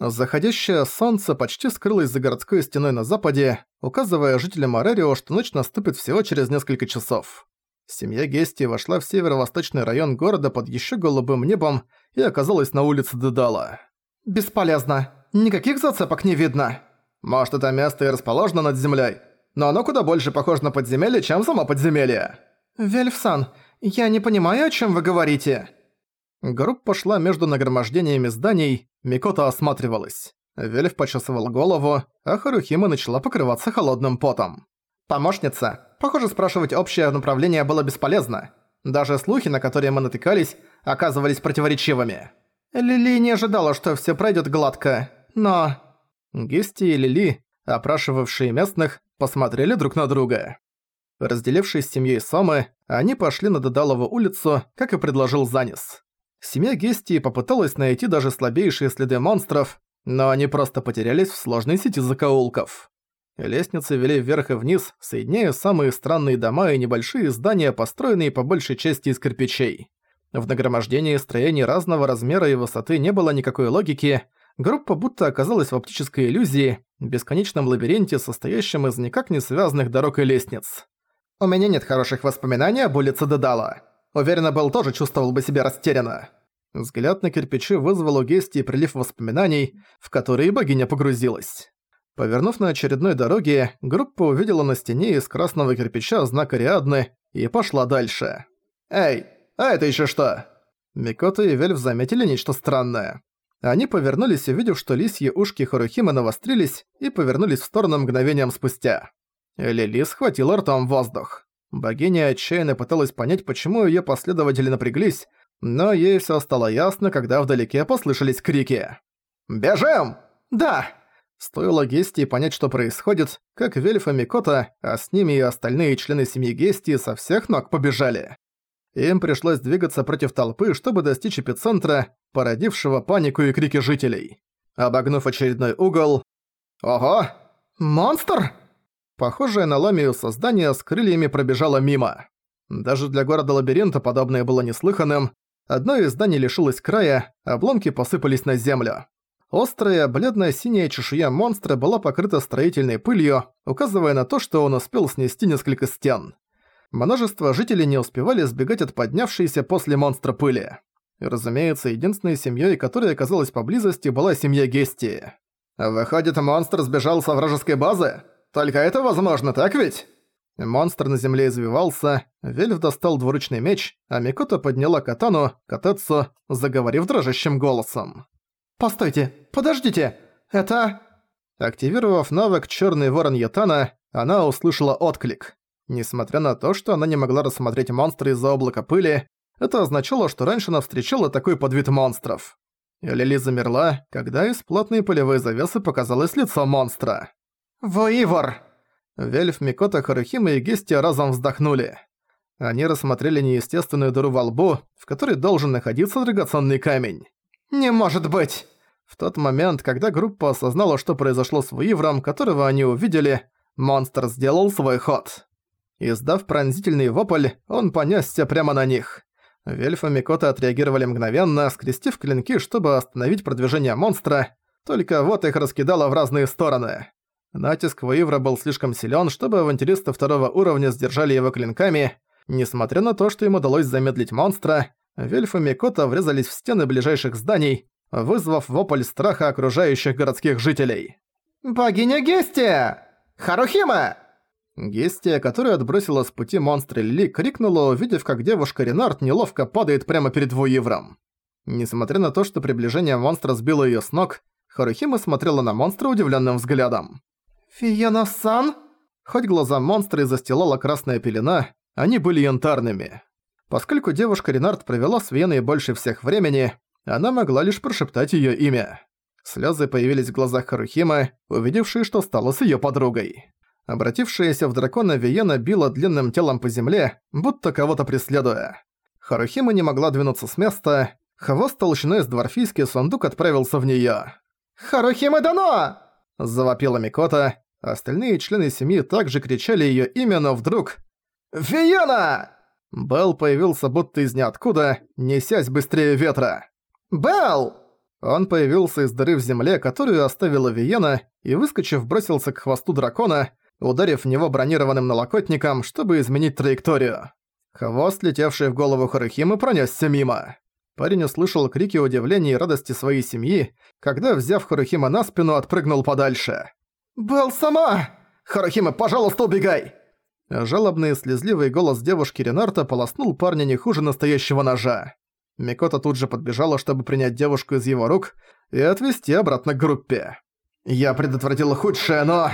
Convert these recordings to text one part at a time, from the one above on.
Заходящее солнце почти скрылось за городской стеной на западе, указывая жителям Арерио, что ночь наступит всего через несколько часов. Семья Гести вошла в северо-восточный район города под ещё голубым небом и оказалась на улице Дедала. «Бесполезно. Никаких зацепок не видно. Может, это место и расположено над землей, но оно куда больше похоже на подземелье, чем само подземелье». «Вельфсан, я не понимаю, о чем вы говорите». Группа шла между нагромождениями зданий, Микота осматривалась. Вельф почесывал голову, а Харухима начала покрываться холодным потом. «Помощница, похоже, спрашивать общее направление было бесполезно. Даже слухи, на которые мы натыкались, оказывались противоречивыми. Лили не ожидала, что все пройдет гладко, но...» Гести и Лили, опрашивавшие местных, посмотрели друг на друга. Разделившись с семьей Сомы, они пошли на Дедалову улицу, как и предложил Занис. Семья Гестии попыталась найти даже слабейшие следы монстров, но они просто потерялись в сложной сети закоулков. Лестницы вели вверх и вниз, соединяя самые странные дома и небольшие здания, построенные по большей части из кирпичей. В нагромождении строений разного размера и высоты не было никакой логики, группа будто оказалась в оптической иллюзии, бесконечном лабиринте, состоящем из никак не связанных дорог и лестниц. «У меня нет хороших воспоминаний об улице Дедала», Уверена, Белл тоже чувствовал бы себя растерянно. Взгляд на кирпичи вызвал у Гести прилив воспоминаний, в которые богиня погрузилась. Повернув на очередной дороге, группа увидела на стене из красного кирпича знак Ариадны и пошла дальше. «Эй, а это еще что?» Микота и Вельф заметили нечто странное. Они повернулись, увидев, что лисьи ушки Харухимы навострились и повернулись в сторону мгновением спустя. Лили схватила ртом воздух. Богиня отчаянно пыталась понять, почему её последователи напряглись, но ей всё стало ясно, когда вдалеке послышались крики. «Бежим!» «Да!» Стоило Гестии понять, что происходит, как Вельф и Микота, а с ними и остальные члены семьи Гестии со всех ног побежали. Им пришлось двигаться против толпы, чтобы достичь эпицентра, породившего панику и крики жителей. Обогнув очередной угол... «Ого! Монстр!» Похожее на ламию создание с крыльями пробежало мимо. Даже для города-лабиринта подобное было неслыханным. Одно из зданий лишилось края, обломки посыпались на землю. Острая, бледно-синяя чешуя монстра была покрыта строительной пылью, указывая на то, что он успел снести несколько стен. Множество жителей не успевали сбегать от поднявшейся после монстра пыли. И, разумеется, единственной семьей, которая оказалась поблизости, была семья Гестии. «Выходит, монстр сбежал со вражеской базы?» Только это возможно, так ведь?» Монстр на земле извивался, Вельф достал двуручный меч, а Микото подняла катану, Катецу, заговорив дрожащим голосом. «Постойте, подождите! Это...» Активировав навык «Чёрный ворон Ятана», она услышала отклик. Несмотря на то, что она не могла рассмотреть монстра из-за облака пыли, это означало, что раньше она встречала такой подвид монстров. Лили замерла, когда из плотной пылевой завесы показалось лицо монстра. «Воивор!» Вельф, Микота, Харухима и Гестия разом вздохнули. Они рассмотрели неестественную дыру во лбу, в которой должен находиться драгоценный камень. «Не может быть!» В тот момент, когда группа осознала, что произошло с Вуивром, которого они увидели, монстр сделал свой ход. Издав пронзительный вопль, он понесся прямо на них. Вельф и Микота отреагировали мгновенно, скрестив клинки, чтобы остановить продвижение монстра, только вот их раскидало в разные стороны. Натиск Ваивра был слишком силен, чтобы авантюристы второго уровня сдержали его клинками. Несмотря на то, что им удалось замедлить монстра, Вельф и Микота врезались в стены ближайших зданий, вызвав вопль страха окружающих городских жителей. «Богиня Гестия! Харухима!» Гестия, которая отбросила с пути монстра Ли, крикнула, увидев, как девушка Ренард неловко падает прямо перед Вуивром. Несмотря на то, что приближение монстра сбило её с ног, Харухима смотрела на монстра удивленным взглядом. «Фиена-сан?» Хоть глаза монстра и застилала красная пелена, они были янтарными. Поскольку девушка Ренард провела с Веной больше всех времени, она могла лишь прошептать её имя. Слёзы появились в глазах Харухимы, увидевшей, что стало с её подругой. Обратившаяся в дракона Виена била длинным телом по земле, будто кого-то преследуя. Харухима не могла двинуться с места, хвост толщиной с дворфийский сундук отправился в неё. «Харухима дано!» – завопила Микота, Остальные члены семьи также кричали её имя, но вдруг... «Фиона!» Белл появился будто из ниоткуда, несясь быстрее ветра. «Белл!» Он появился из дыры в земле, которую оставила Виена, и, выскочив, бросился к хвосту дракона, ударив в него бронированным налокотником, чтобы изменить траекторию. Хвост, летевший в голову Харухимы, пронесся мимо. Парень услышал крики удивления и радости своей семьи, когда, взяв Харухима на спину, отпрыгнул подальше. «Белл сама! Харухима, пожалуйста, убегай!» Жалобный и слезливый голос девушки Ренарта полоснул парня не хуже настоящего ножа. Микота тут же подбежала, чтобы принять девушку из его рук и отвезти обратно к группе. «Я предотвратила худшее, но...»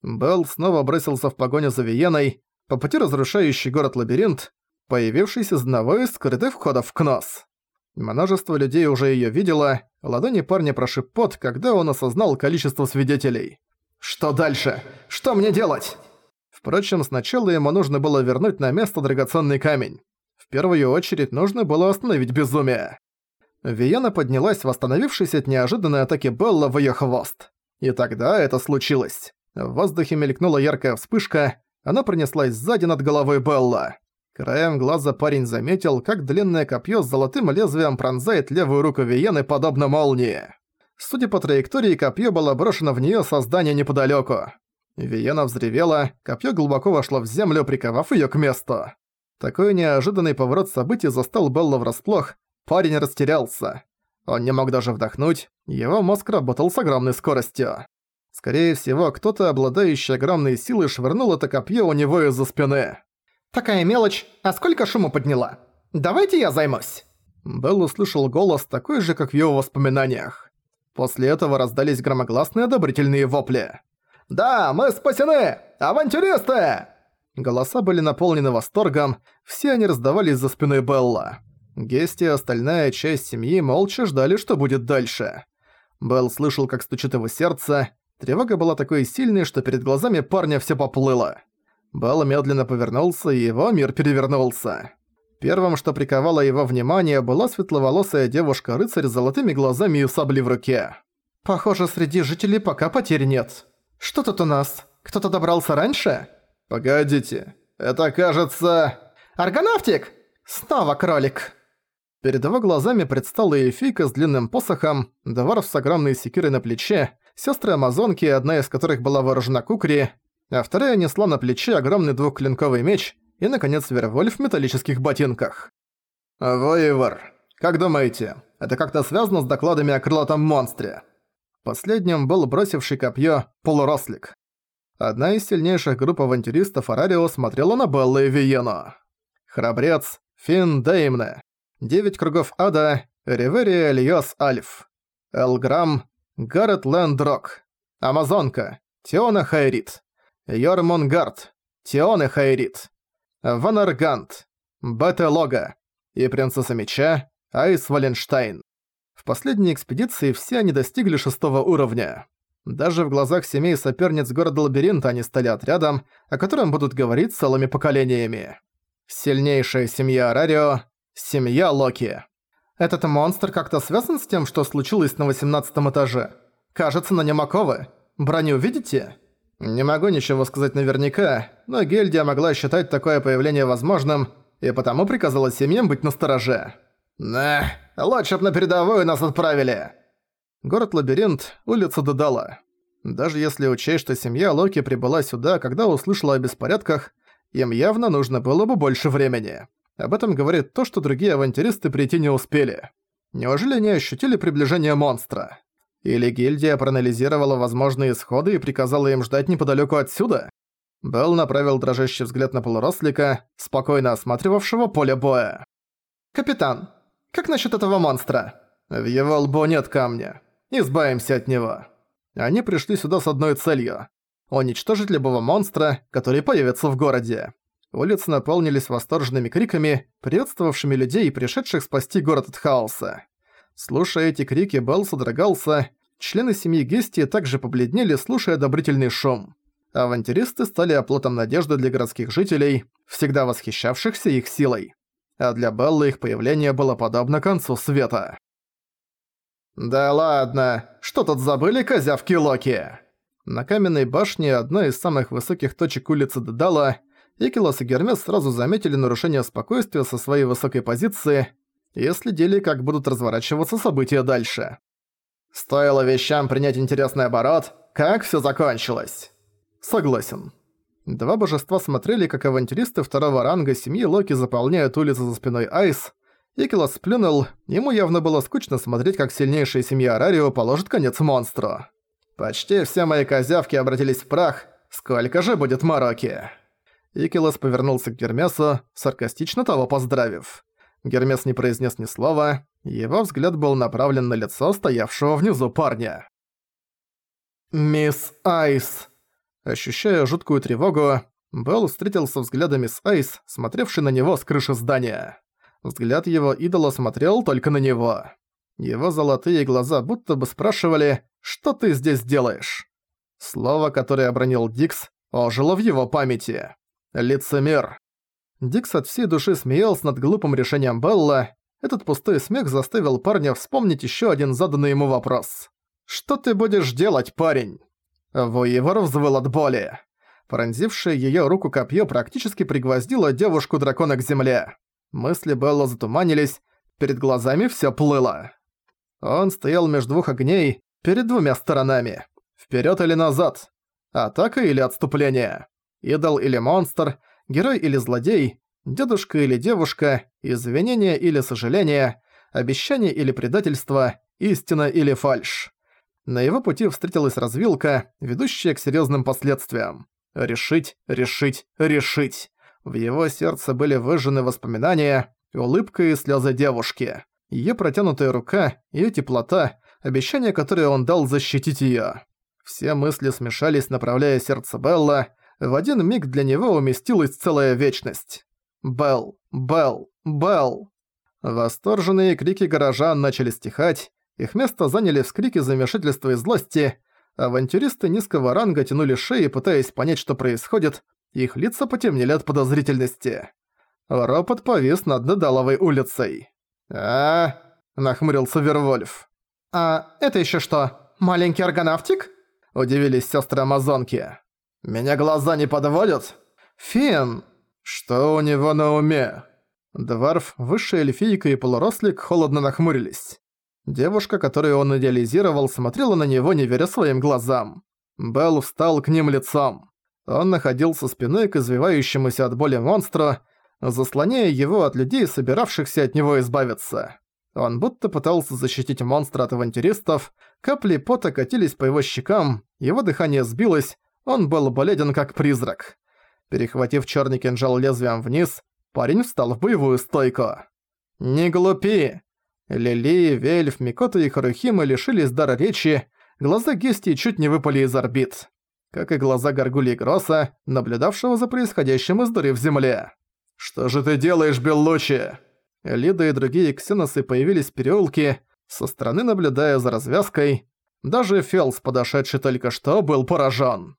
Белл снова бросился в погоню за Виеной, по пути разрушающий город-лабиринт, появившийся из одного из скрытых входов в Кнос. Множество людей уже её видело, ладони парня прошиб пот, когда он осознал количество свидетелей. «Что дальше? Что мне делать?» Впрочем, сначала ему нужно было вернуть на место драгоценный камень. В первую очередь нужно было остановить безумие. Виена поднялась, восстановившись от неожиданной атаки Белла в её хвост. И тогда это случилось. В воздухе мелькнула яркая вспышка, она пронеслась сзади над головой Белла. Краем глаза парень заметил, как длинное копье с золотым лезвием пронзает левую руку Виены подобно молнии. Судя по траектории, копье было брошено в неё со здания неподалёку. Виена взревела, копье глубоко вошло в землю, приковав ее к месту. Такой неожиданный поворот событий застал Белла врасплох, парень растерялся. Он не мог даже вдохнуть, его мозг работал с огромной скоростью. Скорее всего, кто-то, обладающий огромной силой, швырнул это копье у него из-за спины. «Такая мелочь, а сколько шума подняла? Давайте я займусь!» Белл услышал голос, такой же, как в его воспоминаниях. После этого раздались громогласные одобрительные вопли. «Да, мы спасены! Авантюристы!» Голоса были наполнены восторгом, все они раздавались за спиной Белла. Гести и остальная часть семьи молча ждали, что будет дальше. Белл слышал, как стучит его сердце. Тревога была такой сильной, что перед глазами парня все поплыло. Белл медленно повернулся, и его мир перевернулся. Первым, что приковало его внимание, была светловолосая девушка-рыцарь с золотыми глазами и саблей в руке. «Похоже, среди жителей пока потерь нет», что тут у нас? Кто-то добрался раньше? Погодите. Это кажется... Аргонавтик! Снова кролик. Перед его глазами предстала эльфийка с длинным посохом, дворф с огромной секирой на плече, сестры амазонки, одна из которых была вооружена кукри, а вторая несла на плече огромный двухклинковый меч и, наконец, Вервольф в металлических ботинках. «Воевар, как думаете, это как-то связано с докладами о крылатом монстре?» Последним был бросивший копье полурослик. Одна из сильнейших групп авантюристов Арарио смотрела на Белла и Виену. Храбрец Финн Деймне. Девять кругов ада Риверия Льос Альф. Элграм Гаррет Лэндрок. Амазонка Теона Хайрит. Йормунгард Теона Хайрит. Ванаргант Бете Лога. И принцесса меча Айс Валенштайн. В последней экспедиции все они достигли шестого уровня. Даже в глазах семей соперниц города-лабиринта они стали отрядом, о котором будут говорить целыми поколениями. Сильнейшая семья Арарио – семья Локи. Этот монстр как-то связан с тем, что случилось на 18 этаже? Кажется, на нем оковы. Броню видите? Не могу ничего сказать наверняка, но гильдия могла считать такое появление возможным, и потому приказала семьям быть настороже. «Да, лучше б на передовую нас отправили!» Город-лабиринт, улица Дедала. Даже если учесть, что семья Локи прибыла сюда, когда услышала о беспорядках, им явно нужно было бы больше времени. Об этом говорит то, что другие авантюристы прийти не успели. Неужели они ощутили приближение монстра? Или гильдия проанализировала возможные исходы и приказала им ждать неподалёку отсюда? Белл направил дрожащий взгляд на полурослика, спокойно осматривавшего поле боя. «Капитан, как насчет этого монстра? В его лбу нет камня. Избавимся от него. Они пришли сюда с одной целью – уничтожить любого монстра, который появится в городе. Улицы наполнились восторженными криками, приветствовавшими людей, пришедших спасти город от хаоса. Слушая эти крики, Белл содрогался, члены семьи Гести также побледнели, слушая одобрительный шум. Авантюристы стали оплотом надежды для городских жителей, всегда восхищавшихся их силой а для Беллы их появление было подобно концу света. «Да ладно, что тут забыли козявки Локи?» На каменной башне, одной из самых высоких точек улицы Дедала, Икилос и Гермес сразу заметили нарушение спокойствия со своей высокой позиции и следили, как будут разворачиваться события дальше. Стоило вещам принять интересный оборот, как всё закончилось. Согласен. Два божества смотрели, как авантюристы второго ранга семьи Локи заполняют улицы за спиной Айс. Икелос сплюнул, ему явно было скучно смотреть, как сильнейшая семья Арарио положит конец монстру. «Почти все мои козявки обратились в прах. Сколько же будет мороки?» Икелос повернулся к Гермесу, саркастично того поздравив. Гермес не произнес ни слова, его взгляд был направлен на лицо стоявшего внизу парня. «Мисс Айс!» Ощущая жуткую тревогу, Белл встретился взглядами с Айс, смотревшей на него с крыши здания. Взгляд его идола смотрел только на него. Его золотые глаза будто бы спрашивали «Что ты здесь делаешь?». Слово, которое обронил Дикс, ожило в его памяти. «Лицемер». Дикс от всей души смеялся над глупым решением Белла. Этот пустой смех заставил парня вспомнить еще один заданный ему вопрос. «Что ты будешь делать, парень?» Воевор взвыл от боли. Пронзившее её руку копье практически пригвоздило девушку-дракона к земле. Мысли Белла затуманились, перед глазами всё плыло. Он стоял между двух огней, перед двумя сторонами. Вперёд или назад? Атака или отступление? Идол или монстр? Герой или злодей? Дедушка или девушка? Извинение или сожаление? Обещание или предательство? Истина или фальшь? На его пути встретилась развилка, ведущая к серьезным последствиям. Решить, решить, решить. В его сердце были выжжены воспоминания, улыбка и слезы девушки. Ее протянутая рука, ее теплота, обещание, которое он дал защитить ее. Все мысли смешались, направляя сердце Белла. В один миг для него уместилась целая вечность. «Белл! Белл! Белл!» Восторженные крики горожан начали стихать, их место заняли вскрики замешательства и злости. Авантюристы низкого ранга тянули шеи, пытаясь понять, что происходит. Их лица потемнели от подозрительности. Ропот повис над Недаловой улицей. а нахмурился Вервольф. «А это еще что, маленький аргонавтик?» – удивились сестры амазонки. «Меня глаза не подводят?» «Фин!» «Что у него на уме?» Дварф, высшая эльфийка и полурослик холодно нахмурились. Девушка, которую он идеализировал, смотрела на него, не веря своим глазам. Белл встал к ним лицом. Он находился спиной к извивающемуся от боли монстру, заслоняя его от людей, собиравшихся от него избавиться. Он будто пытался защитить монстра от авантюристов, капли пота катились по его щекам, его дыхание сбилось, он был бледен как призрак. Перехватив черный кинжал лезвием вниз, парень встал в боевую стойку. «Не глупи! Лили, Вельф, Микото и Харухима лишились дара речи, глаза Гести чуть не выпали из орбит. Как и глаза Гаргули Гросса, наблюдавшего за происходящим из дыры в земле. «Что же ты делаешь, Беллучи?» Лида и другие ксеносы появились в переулке, со стороны наблюдая за развязкой. Даже Фелс, подошедший только что, был поражен.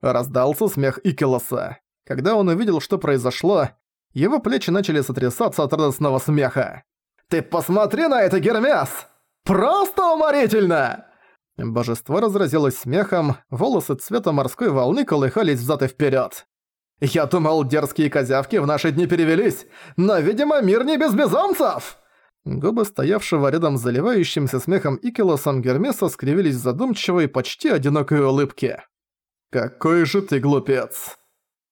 Раздался смех Икелоса. Когда он увидел, что произошло, его плечи начали сотрясаться от радостного смеха. «Ты посмотри на это, Гермес! Просто уморительно!» Божество разразилось смехом, волосы цвета морской волны колыхались взад и вперед. «Я думал, дерзкие козявки в наши дни перевелись, но, видимо, мир не без безумцев!» Губы стоявшего рядом с заливающимся смехом Икелосом Гермеса скривились в задумчивой, почти одинокой улыбке. «Какой же ты глупец!»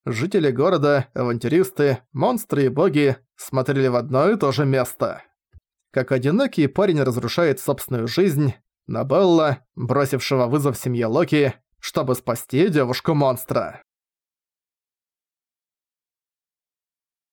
Жители города, авантюристы, монстры и боги смотрели в одно и то же место. Как одинокий парень разрушает собственную жизнь, на Белла, бросившего вызов семье Локи, чтобы спасти девушку-монстра.